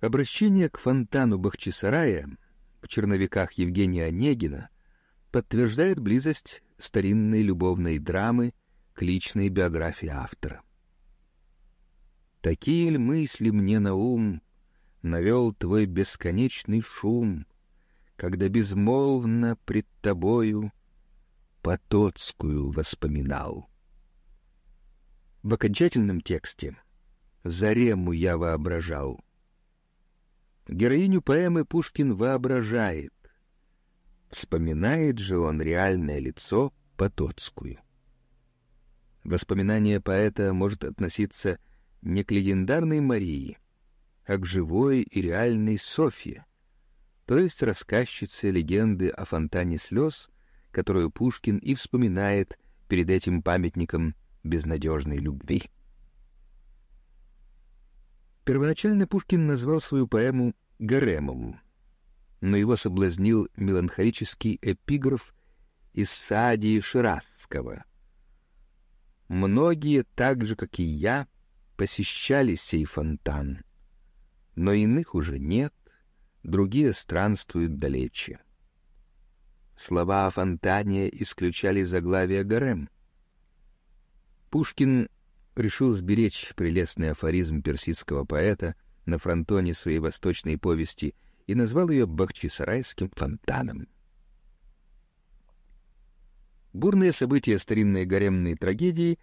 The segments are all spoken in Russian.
Обращение к фонтану Бахчисарая в черновиках Евгения Онегина подтверждает близость старинной любовной драмы к личной биографии автора. Такие ли мысли мне на ум навел твой бесконечный шум, когда безмолвно пред тобою Потоцкую воспоминал. В окончательном тексте «Зарему я воображал». Героиню поэмы Пушкин воображает. Вспоминает же он реальное лицо Потоцкую. Воспоминание поэта может относиться не к легендарной Марии, а к живой и реальной Софье, то есть рассказчице легенды о фонтане слез, которую Пушкин и вспоминает перед этим памятником безнадежной любви. Первоначально Пушкин назвал свою поэму «Гаремом», но его соблазнил меланхолический эпиграф из Садии Ширазского. «Многие, так же, как и я, посещали сей фонтан, но иных уже нет, другие странствуют далече». Слова о фонтане исключали заглавие гарем. Пушкин решил сберечь прелестный афоризм персидского поэта на фронтоне своей восточной повести и назвал ее Бахчисарайским фонтаном. Бурные события старинной гаремной трагедии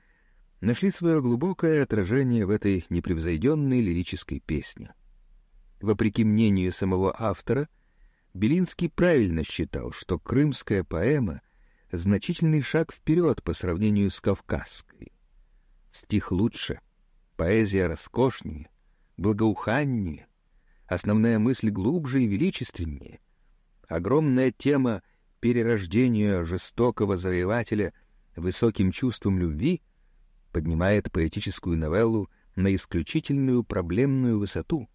нашли свое глубокое отражение в этой непревзойденной лирической песне. Вопреки мнению самого автора — Белинский правильно считал, что крымская поэма — значительный шаг вперед по сравнению с кавказской. Стих лучше, поэзия роскошнее, благоуханнее, основная мысль глубже и величественнее. Огромная тема перерождения жестокого завоевателя высоким чувством любви поднимает поэтическую новеллу на исключительную проблемную высоту.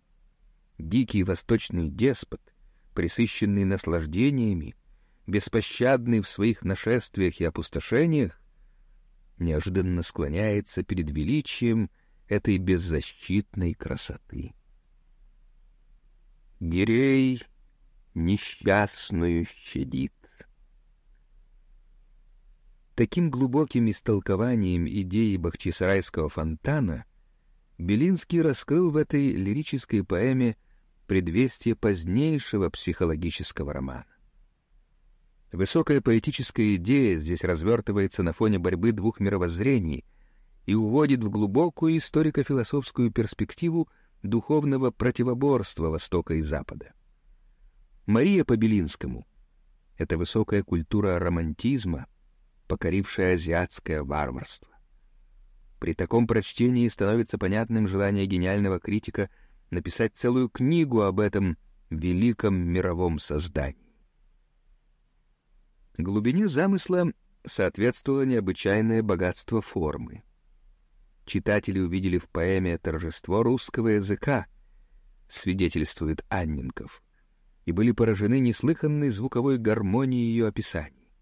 Дикий восточный деспот — присыщенный наслаждениями, беспощадный в своих нашествиях и опустошениях, неожиданно склоняется перед величием этой беззащитной красоты. Гирей несчастную щадит. Таким глубоким истолкованием идеи Бахчисарайского фонтана Белинский раскрыл в этой лирической поэме предвестие позднейшего психологического романа. Высокая поэтическая идея здесь развертывается на фоне борьбы двух мировоззрений и уводит в глубокую историко-философскую перспективу духовного противоборства Востока и Запада. Мария по-белинскому — это высокая культура романтизма, покорившая азиатское варварство. При таком прочтении становится понятным желание гениального критика — написать целую книгу об этом великом мировом создании. Глубине замысла соответствовало необычайное богатство формы. Читатели увидели в поэме торжество русского языка, свидетельствует Анненков, и были поражены неслыханной звуковой гармонией ее описаний.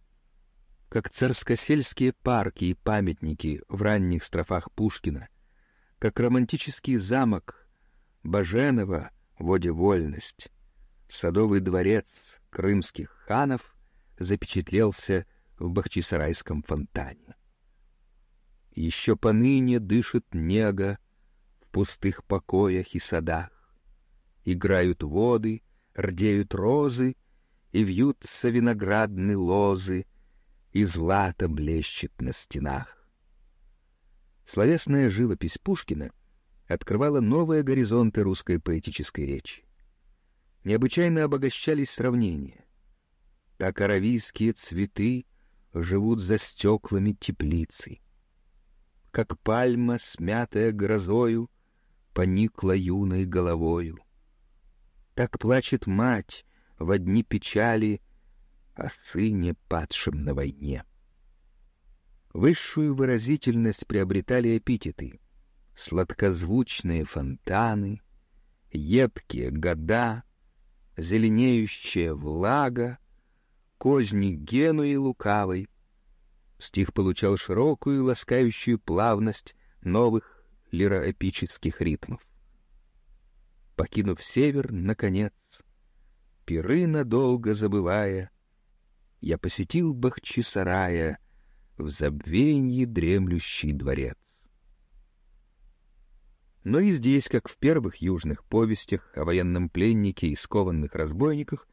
Как царскосельские парки и памятники в ранних строфах Пушкина, как романтический замок Баженова «Воде вольность», садовый дворец крымских ханов запечатлелся в Бахчисарайском фонтане. Еще поныне дышит нега в пустых покоях и садах. Играют воды, рдеют розы, и вьются виноградные лозы, и злато блещет на стенах. Словесная живопись Пушкина открывала новые горизонты русской поэтической речи. Необычайно обогащались сравнения. Так аравийские цветы живут за стеклами теплицы. Как пальма, смятая грозою, поникла юной головою. Так плачет мать в одни печали о сыне, падшем на войне. Высшую выразительность приобретали эпитеты — сладкозвучные фонтаны, едкие года, зеленеющая влага, козни Генуи лукавой. Стих получал широкую ласкающую плавность новых лироэпических ритмов. покинув север, наконец, пиры надолго забывая, я посетил Бахчисарая в забвенье дремлющий дворец. Но и здесь, как в первых южных повестях о военном пленнике и скованных разбойниках,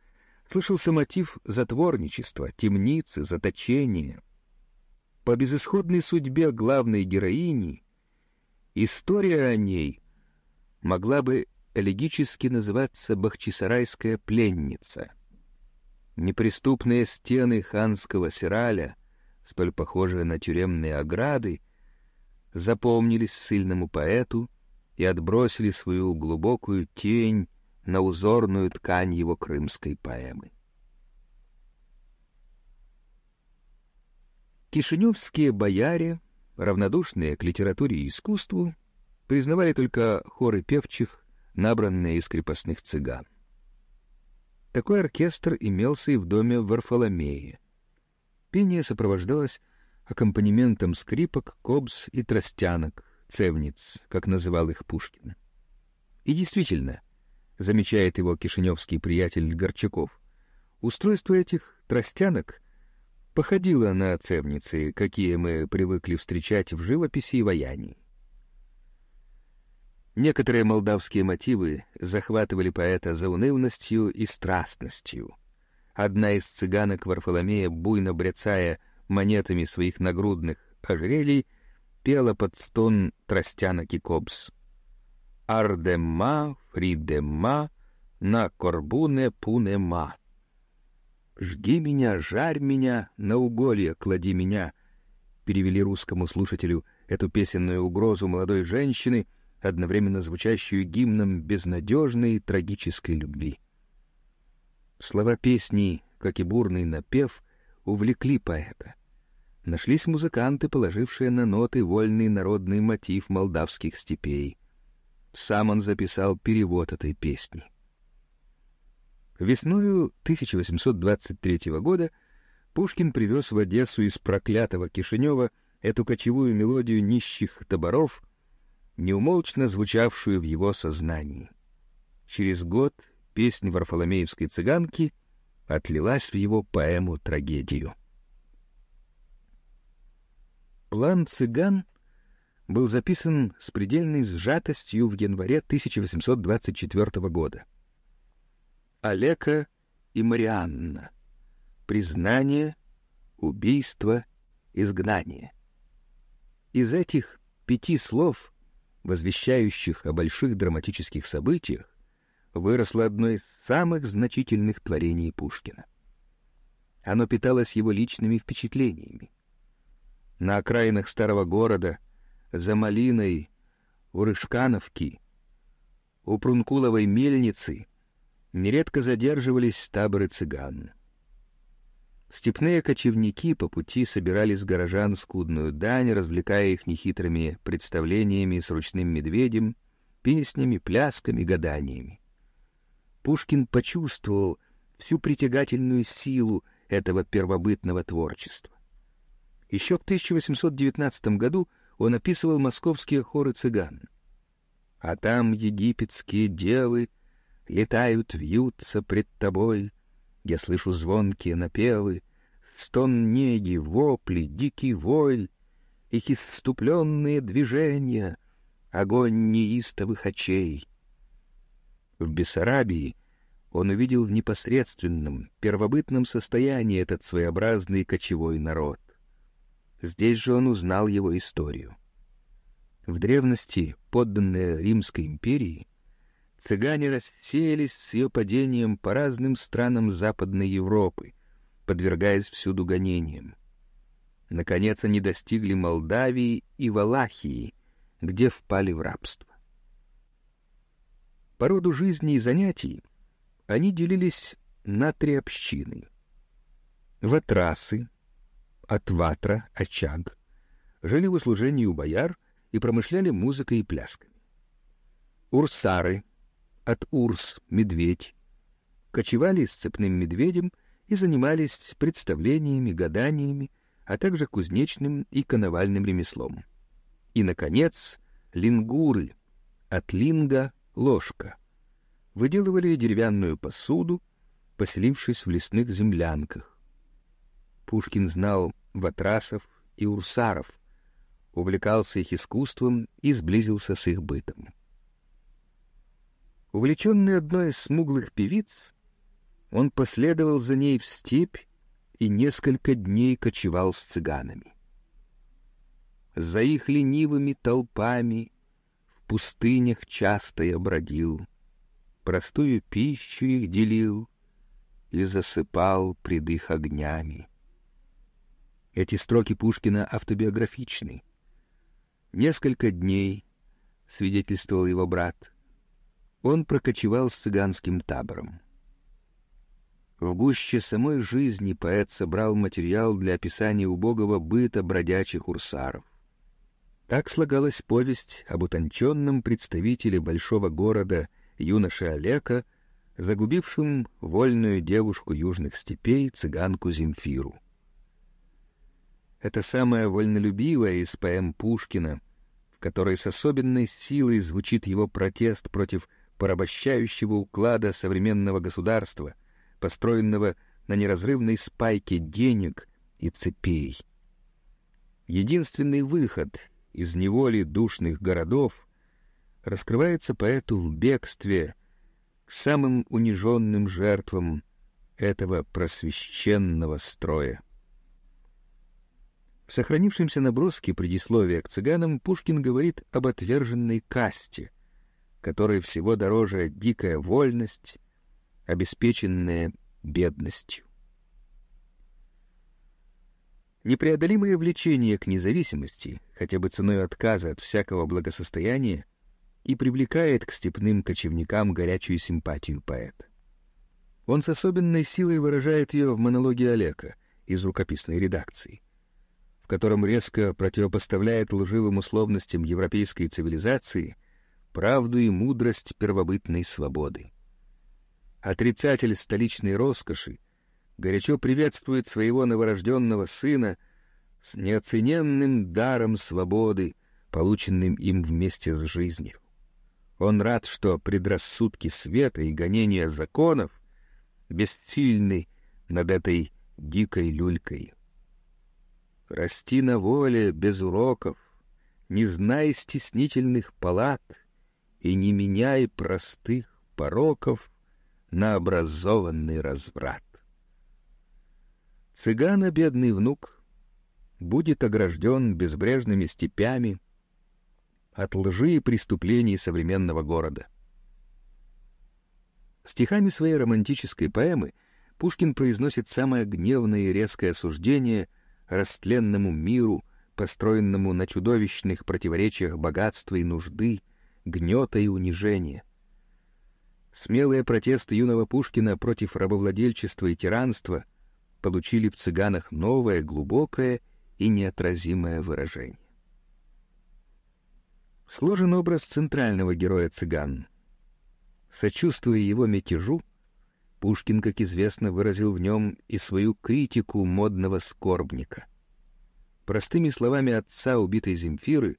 слышался мотив затворничества, темницы, заточения. По безысходной судьбе главной героини история о ней могла бы элегически называться «Бахчисарайская пленница». Неприступные стены ханского сираля, столь похожие на тюремные ограды, запомнились сильному поэту и отбросили свою глубокую тень на узорную ткань его крымской поэмы. Кишиневские бояре, равнодушные к литературе и искусству, признавали только хоры певчих, набранные из крепостных цыган. Такой оркестр имелся и в доме Варфоломея. Пение сопровождалось аккомпанементом скрипок, кобз и тростянок, цевниц, как называл их Пушкин. И действительно, замечает его кишиневский приятель Горчаков, устройство этих тростянок походило на цевницы, какие мы привыкли встречать в живописи и ваянии. Некоторые молдавские мотивы захватывали поэта заунывностью и страстностью. Одна из цыганок Варфоломея, буйно брецая монетами своих нагрудных ожерелий, пела под стон тростянок и кобс. «Ардема, фридема, на корбуне пунема». «Жги меня, жарь меня, на уголье клади меня», перевели русскому слушателю эту песенную угрозу молодой женщины, одновременно звучащую гимном безнадежной трагической любви. Слова песни, как и бурный напев, увлекли поэта — нашлись музыканты, положившие на ноты вольный народный мотив молдавских степей. Сам он записал перевод этой песни. Весною 1823 года Пушкин привез в Одессу из проклятого Кишинева эту кочевую мелодию нищих таборов, неумолчно звучавшую в его сознании. Через год песнь Варфоломеевской цыганки отлилась в его поэму-трагедию. План цыган был записан с предельной сжатостью в январе 1824 года. Олека и Марианна. Признание, убийство, изгнание. Из этих пяти слов, возвещающих о больших драматических событиях, выросло одно из самых значительных творений Пушкина. Оно питалось его личными впечатлениями на окраинах старого города, за Малиной, у Рыжкановки, у Прункуловой мельницы нередко задерживались таборы цыган. Степные кочевники по пути собирали с горожан скудную дань, развлекая их нехитрыми представлениями с ручным медведем, песнями, плясками, гаданиями. Пушкин почувствовал всю притягательную силу этого первобытного творчества. Еще в 1819 году он описывал московские хоры цыган. А там египетские девы летают, вьются пред тобой. Я слышу звонкие напевы, стон неги, вопли, дикий вой, их иступленные движения, огонь неистовых очей. В Бессарабии он увидел в непосредственном, первобытном состоянии этот своеобразный кочевой народ. Здесь же он узнал его историю. В древности, подданные Римской империи, цыгане рассеялись с ее падением по разным странам Западной Европы, подвергаясь всюду гонениям. Наконец они достигли Молдавии и Валахии, где впали в рабство. По роду жизни и занятий они делились на три общины. Ватрасы, Атватра, Очаг, жили в услужении у бояр и промышляли музыкой и плясками. Урсары, от Урс, медведь, кочевали с цепным медведем и занимались представлениями, гаданиями, а также кузнечным и коновальным ремеслом. И, наконец, лингуры, от линга — ложка, выделывали деревянную посуду, поселившись в лесных землянках. Пушкин знал ватрасов и урсаров, увлекался их искусством и сблизился с их бытом. Увлеченный одной из смуглых певиц, он последовал за ней в степь и несколько дней кочевал с цыганами. За их ленивыми толпами в пустынях часто я бродил, простую пищу их делил и засыпал пред их огнями. Эти строки Пушкина автобиографичны. Несколько дней, свидетельствовал его брат, он прокочевал с цыганским табором. В гуще самой жизни поэт собрал материал для описания убогого быта бродячих урсаров. Так слагалась повесть об утонченном представителе большого города юноше Олега, загубившем вольную девушку южных степей, цыганку Земфиру. Это самая вольнолюбивая из поэм Пушкина, в которой с особенной силой звучит его протест против порабощающего уклада современного государства — построенного на неразрывной спайке денег и цепей. Единственный выход из неволи душных городов раскрывается поэту в бегстве к самым униженным жертвам этого просвещенного строя. В сохранившемся наброске предисловия к цыганам Пушкин говорит об отверженной касте, которой всего дороже дикая вольность, обеспеченные бедностью. Непреодолимое влечение к независимости, хотя бы ценой отказа от всякого благосостояния, и привлекает к степным кочевникам горячую симпатию поэта. Он с особенной силой выражает ее в монологе Олега из рукописной редакции, в котором резко противопоставляет лживым условностям европейской цивилизации правду и мудрость первобытной свободы отрицатель столичной роскоши, горячо приветствует своего новорожденного сына с неоцененным даром свободы, полученным им вместе с жизнью. Он рад, что предрассудки света и гонения законов бессильны над этой дикой люлькой. Расти на воле без уроков, не знай стеснительных палат и не меняй простых пороков — на образованный разврат. Цыгана, бедный внук, будет огражден безбрежными степями от лжи и преступлений современного города. Стихами своей романтической поэмы Пушкин произносит самое гневное и резкое осуждение растленному миру, построенному на чудовищных противоречиях богатства и нужды, гнета и унижения — Смелые протесты юного Пушкина против рабовладельчества и тиранства получили в цыганах новое, глубокое и неотразимое выражение. Сложен образ центрального героя цыган. Сочувствуя его мятежу, Пушкин, как известно, выразил в нем и свою критику модного скорбника. Простыми словами отца убитой Земфиры,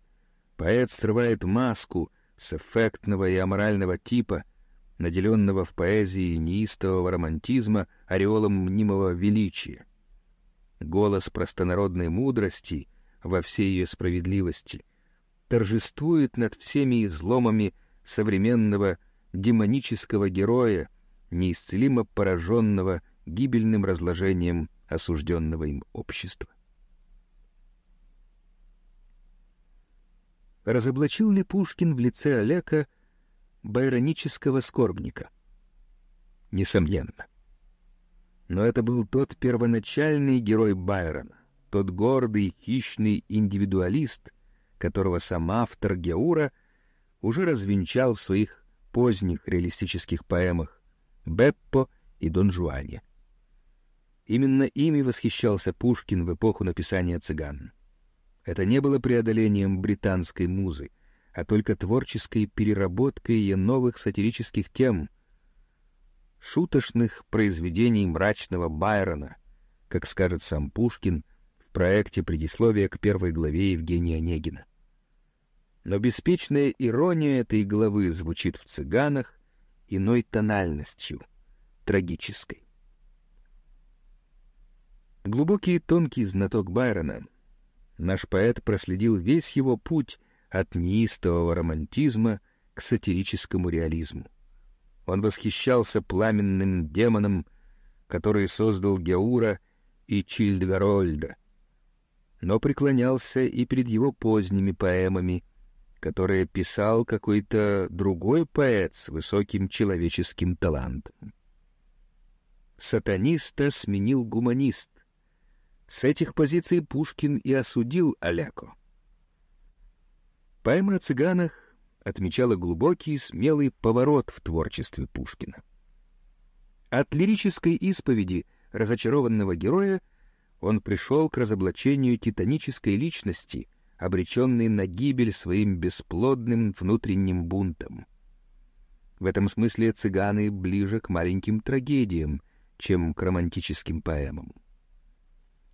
поэт срывает маску с эффектного и аморального типа — наделенного в поэзии неистового романтизма ореолом мнимого величия. Голос простонародной мудрости во всей ее справедливости торжествует над всеми изломами современного демонического героя, неисцелимо пораженного гибельным разложением осужденного им общества. Разоблачил ли Пушкин в лице Олега байронического скорбника. Несомненно. Но это был тот первоначальный герой Байрона, тот гордый, хищный индивидуалист, которого сам автор Геура уже развенчал в своих поздних реалистических поэмах «Беппо» и «Дон Жуане». Именно ими восхищался Пушкин в эпоху написания «Цыган». Это не было преодолением британской музы, а только творческой переработкой ее новых сатирических тем, шуточных произведений мрачного Байрона, как скажет сам Пушкин в проекте предисловия к первой главе Евгения Онегина. Но беспечная ирония этой главы звучит в «Цыганах» иной тональностью, трагической. Глубокий и тонкий знаток Байрона, наш поэт проследил весь его путь от неистового романтизма к сатирическому реализму. Он восхищался пламенным демоном, который создал Геура и Чильдгарольда, но преклонялся и перед его поздними поэмами, которые писал какой-то другой поэт с высоким человеческим талантом. Сатаниста сменил гуманист, с этих позиций Пушкин и осудил Аляко. Поэма о цыганах отмечала глубокий и смелый поворот в творчестве Пушкина. От лирической исповеди разочарованного героя он пришел к разоблачению титанической личности, обреченной на гибель своим бесплодным внутренним бунтом. В этом смысле цыганы ближе к маленьким трагедиям, чем к романтическим поэмам.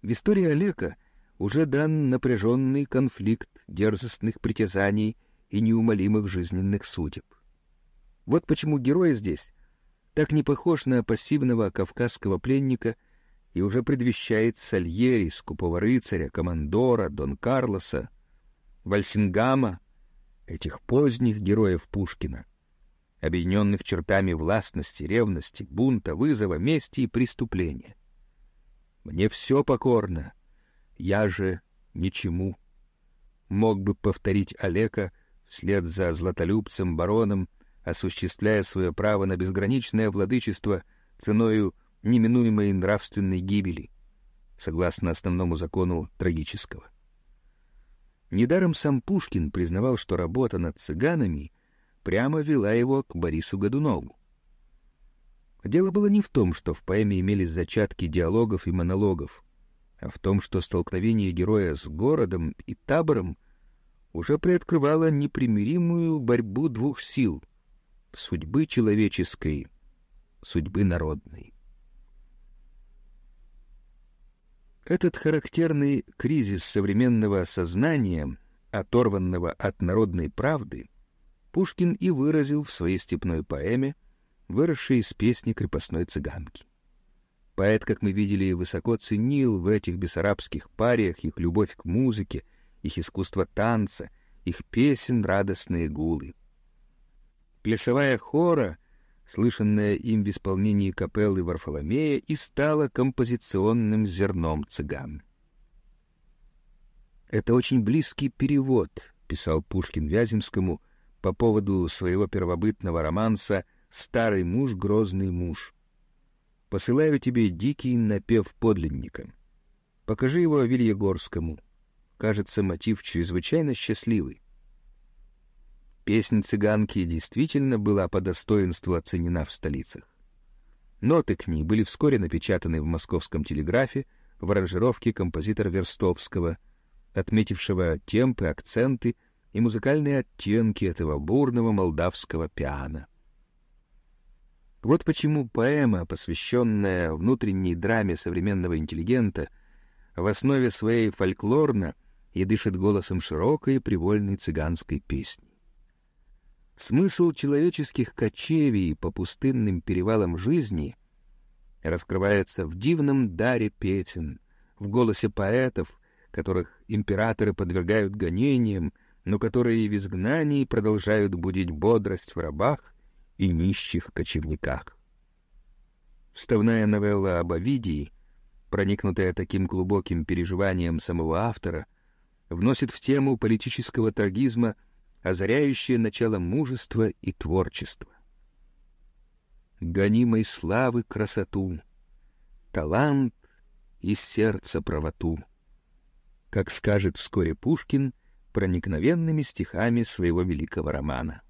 В истории Олега уже дан напряженный конфликт дерзостных притязаний и неумолимых жизненных судеб. Вот почему герой здесь так не похож на пассивного кавказского пленника и уже предвещает Сальери, скупого рыцаря, командора, Дон Карлоса, Вальсингама, этих поздних героев Пушкина, объединенных чертами властности, ревности, бунта, вызова, мести и преступления. Мне все покорно, я же ничему. Мог бы повторить Олега вслед за златолюбцем-бароном, осуществляя свое право на безграничное владычество ценою неминуемой нравственной гибели, согласно основному закону трагического. Недаром сам Пушкин признавал, что работа над цыганами прямо вела его к Борису Годунову. Дело было не в том, что в поэме имелись зачатки диалогов и монологов, а в том, что столкновение героя с городом и табором уже приоткрывало непримиримую борьбу двух сил — судьбы человеческой, судьбы народной. Этот характерный кризис современного сознания, оторванного от народной правды, Пушкин и выразил в своей степной поэме выросший из песни крепостной цыганки. Поэт, как мы видели, высоко ценил в этих бессарабских париях их любовь к музыке, их искусство танца, их песен радостные гулы. Пляшевая хора, слышанная им в исполнении капеллы Варфоломея, и стала композиционным зерном цыган. «Это очень близкий перевод», — писал Пушкин Вяземскому по поводу своего первобытного романса старый муж, грозный муж. Посылаю тебе дикий напев подлинника. Покажи его Вильегорскому. Кажется, мотив чрезвычайно счастливый. Песнь цыганки действительно была по достоинству оценена в столицах. Ноты к ней были вскоре напечатаны в московском телеграфе в аранжировке композитора Верстовского, отметившего темпы, акценты и музыкальные оттенки этого бурного молдавского пиано. Вот почему поэма, посвященная внутренней драме современного интеллигента, в основе своей фольклорна и дышит голосом широкой и привольной цыганской песни. Смысл человеческих кочевий по пустынным перевалам жизни раскрывается в дивном даре песен, в голосе поэтов, которых императоры подвергают гонениям, но которые в изгнании продолжают будить бодрость в рабах и нищих кочевниках. Вставная новелла об Овидии, проникнутая таким глубоким переживанием самого автора, вносит в тему политического трагизма озаряющее начало мужества и творчества. Гонимой славы красоту, талант и сердце правоту, как скажет вскоре Пушкин проникновенными стихами своего великого романа.